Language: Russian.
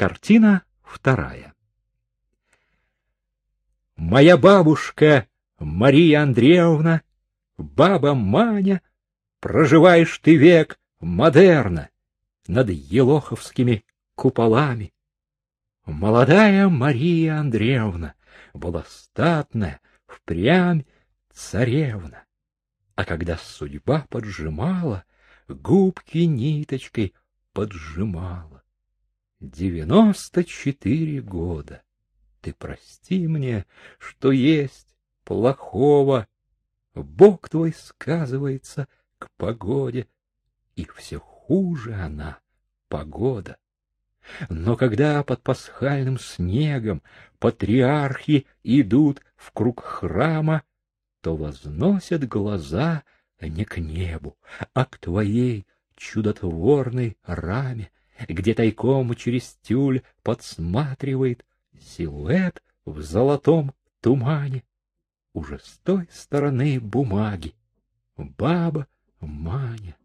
Картина вторая. Моя бабушка Мария Андреевна, баба Маня, проживаешь ты век модерна над елоховскими куполами. Молодая Мария Андреевна была статная, впрямь царевна. А когда судьба поджимала, губки ниточкой поджимала. Девяносто четыре года. Ты прости мне, что есть плохого. Бог твой сказывается к погоде, и все хуже она, погода. Но когда под пасхальным снегом патриархи идут в круг храма, то возносят глаза не к небу, а к твоей чудотворной раме, где тайком через тюль подсматривает силуэт в золотом тумане. Уже с той стороны бумаги баба, мать,